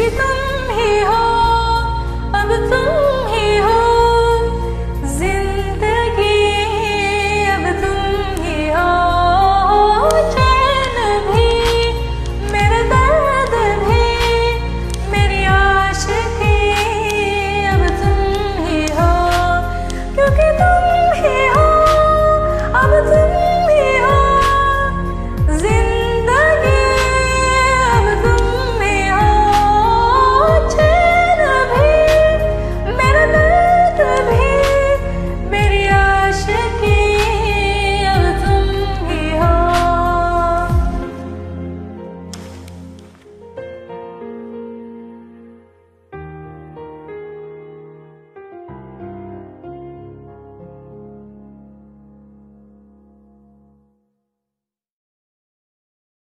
कि तुम ही हो अब तुम